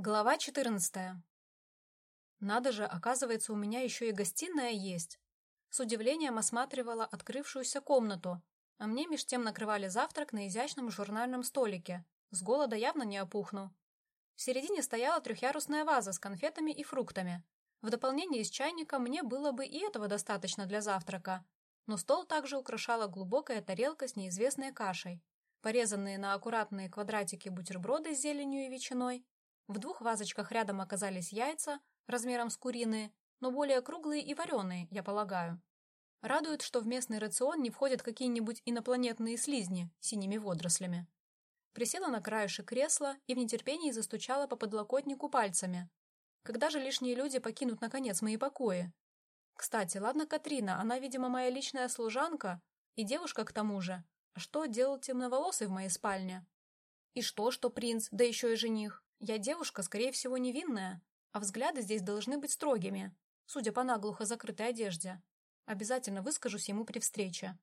Глава 14. Надо же, оказывается, у меня еще и гостиная есть. С удивлением осматривала открывшуюся комнату, а мне меж тем накрывали завтрак на изящном журнальном столике. С голода явно не опухну. В середине стояла трехъярусная ваза с конфетами и фруктами. В дополнение из чайника мне было бы и этого достаточно для завтрака. Но стол также украшала глубокая тарелка с неизвестной кашей, порезанные на аккуратные квадратики бутерброды с зеленью и ветчиной, в двух вазочках рядом оказались яйца, размером с куриные, но более круглые и вареные, я полагаю. Радует, что в местный рацион не входят какие-нибудь инопланетные слизни синими водорослями. Присела на краешек кресла и в нетерпении застучала по подлокотнику пальцами. Когда же лишние люди покинут, наконец, мои покои? Кстати, ладно Катрина, она, видимо, моя личная служанка и девушка к тому же. А что делал темноволосый в моей спальне? И что, что принц, да еще и жених? Я девушка, скорее всего, невинная, а взгляды здесь должны быть строгими, судя по наглухо закрытой одежде. Обязательно выскажусь ему при встрече.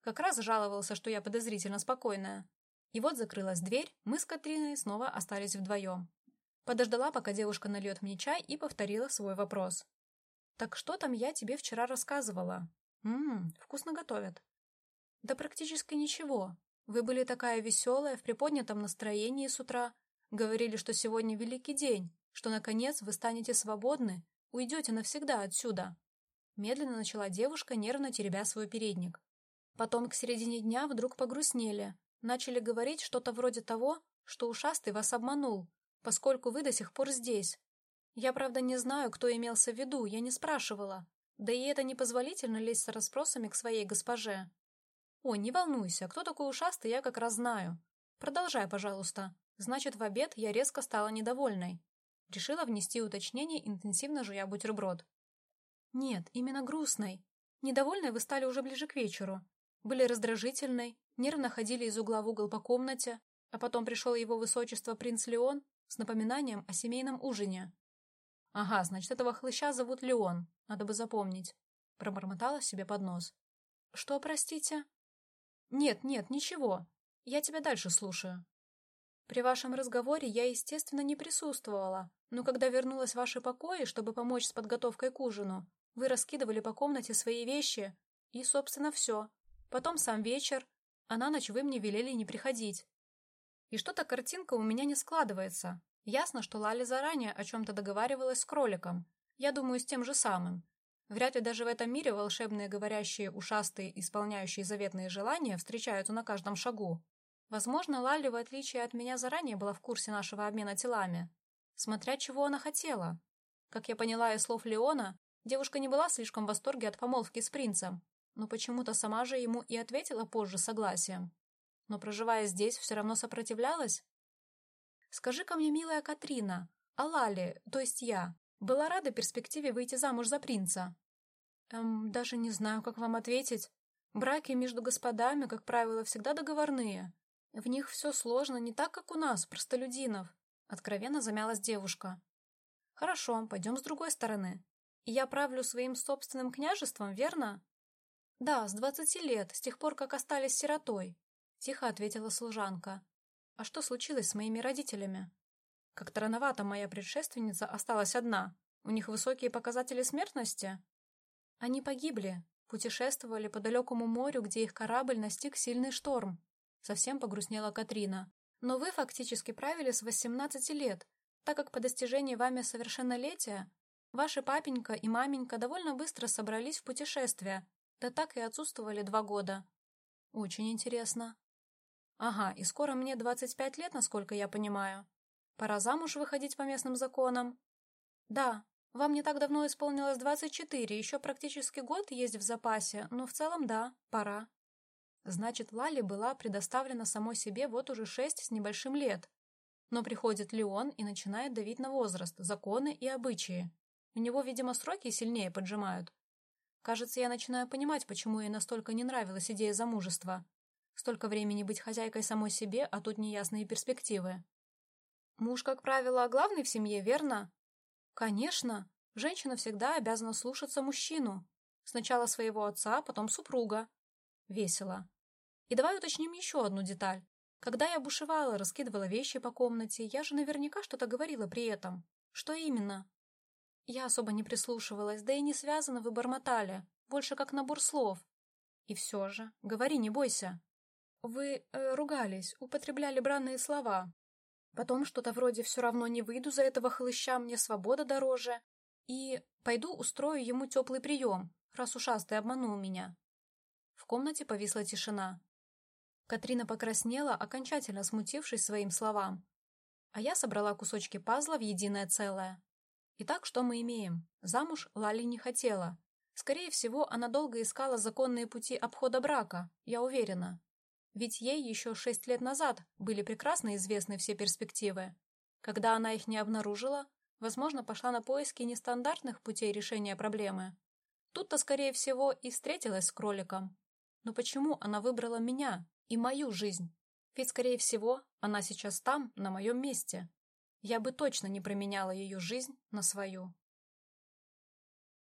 Как раз жаловался, что я подозрительно спокойная. И вот закрылась дверь, мы с Катриной снова остались вдвоем. Подождала, пока девушка нальет мне чай, и повторила свой вопрос. «Так что там я тебе вчера рассказывала?» «Ммм, вкусно готовят». «Да практически ничего. Вы были такая веселая, в приподнятом настроении с утра, Говорили, что сегодня великий день, что, наконец, вы станете свободны, уйдете навсегда отсюда. Медленно начала девушка, нервно теребя свой передник. Потом к середине дня вдруг погрустнели. Начали говорить что-то вроде того, что ушастый вас обманул, поскольку вы до сих пор здесь. Я, правда, не знаю, кто имелся в виду, я не спрашивала. Да и это непозволительно лезть с расспросами к своей госпоже. О, не волнуйся, кто такой ушастый, я как раз знаю. Продолжай, пожалуйста. Значит, в обед я резко стала недовольной. Решила внести уточнение, интенсивно жуя бутерброд. Нет, именно грустной. Недовольной вы стали уже ближе к вечеру. Были раздражительной, нервно ходили из угла в угол по комнате, а потом пришел его высочество принц Леон с напоминанием о семейном ужине. «Ага, значит, этого хлыща зовут Леон, надо бы запомнить», — пробормотала себе под нос. «Что, простите?» «Нет, нет, ничего. Я тебя дальше слушаю», при вашем разговоре я, естественно, не присутствовала, но когда вернулась в ваши покои, чтобы помочь с подготовкой к ужину, вы раскидывали по комнате свои вещи, и, собственно, все. Потом сам вечер, а на ночь вы мне велели не приходить. И что-то картинка у меня не складывается. Ясно, что Лали заранее о чем-то договаривалась с кроликом. Я думаю, с тем же самым. Вряд ли даже в этом мире волшебные говорящие, ушастые, исполняющие заветные желания встречаются на каждом шагу. Возможно, Лали, в отличие от меня, заранее была в курсе нашего обмена телами. Смотря чего она хотела. Как я поняла из слов Леона, девушка не была слишком в восторге от помолвки с принцем, но почему-то сама же ему и ответила позже согласием. Но, проживая здесь, все равно сопротивлялась? «Скажи-ка мне, милая Катрина, а Лали, то есть я, была рада перспективе выйти замуж за принца?» «Эм, даже не знаю, как вам ответить. Браки между господами, как правило, всегда договорные. В них все сложно, не так, как у нас, простолюдинов. Откровенно замялась девушка. Хорошо, пойдем с другой стороны. Я правлю своим собственным княжеством, верно? Да, с двадцати лет, с тех пор, как остались сиротой. Тихо ответила служанка. А что случилось с моими родителями? Как-то рановато моя предшественница осталась одна. У них высокие показатели смертности. Они погибли, путешествовали по далекому морю, где их корабль настиг сильный шторм. Совсем погрустнела Катрина. Но вы фактически правили с 18 лет, так как по достижении вами совершеннолетия ваши папенька и маменька довольно быстро собрались в путешествие, да так и отсутствовали два года. Очень интересно. Ага, и скоро мне 25 лет, насколько я понимаю. Пора замуж выходить по местным законам. Да, вам не так давно исполнилось 24, еще практически год есть в запасе, но в целом да, пора. Значит, Лали была предоставлена самой себе вот уже шесть с небольшим лет. Но приходит Леон и начинает давить на возраст, законы и обычаи. У него, видимо, сроки сильнее поджимают. Кажется, я начинаю понимать, почему ей настолько не нравилась идея замужества. Столько времени быть хозяйкой самой себе, а тут неясные перспективы. Муж, как правило, главный в семье, верно? Конечно. Женщина всегда обязана слушаться мужчину. Сначала своего отца, потом супруга. Весело. И давай уточним еще одну деталь. Когда я бушевала, раскидывала вещи по комнате, я же наверняка что-то говорила при этом. Что именно? Я особо не прислушивалась, да и не связано вы бормотали, больше как набор слов. И все же, говори, не бойся. Вы э, ругались, употребляли бранные слова. Потом что-то вроде «все равно не выйду за этого хлыща, мне свобода дороже». И пойду устрою ему теплый прием, раз ушастый обманул меня. В комнате повисла тишина. Катрина покраснела, окончательно смутившись своим словам. А я собрала кусочки пазла в единое целое. Итак, что мы имеем? Замуж Лали не хотела. Скорее всего, она долго искала законные пути обхода брака, я уверена. Ведь ей еще шесть лет назад были прекрасно известны все перспективы. Когда она их не обнаружила, возможно, пошла на поиски нестандартных путей решения проблемы. Тут-то, скорее всего, и встретилась с кроликом. Но почему она выбрала меня, и мою жизнь. Ведь, скорее всего, она сейчас там, на моем месте. Я бы точно не променяла ее жизнь на свою.